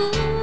Ooh.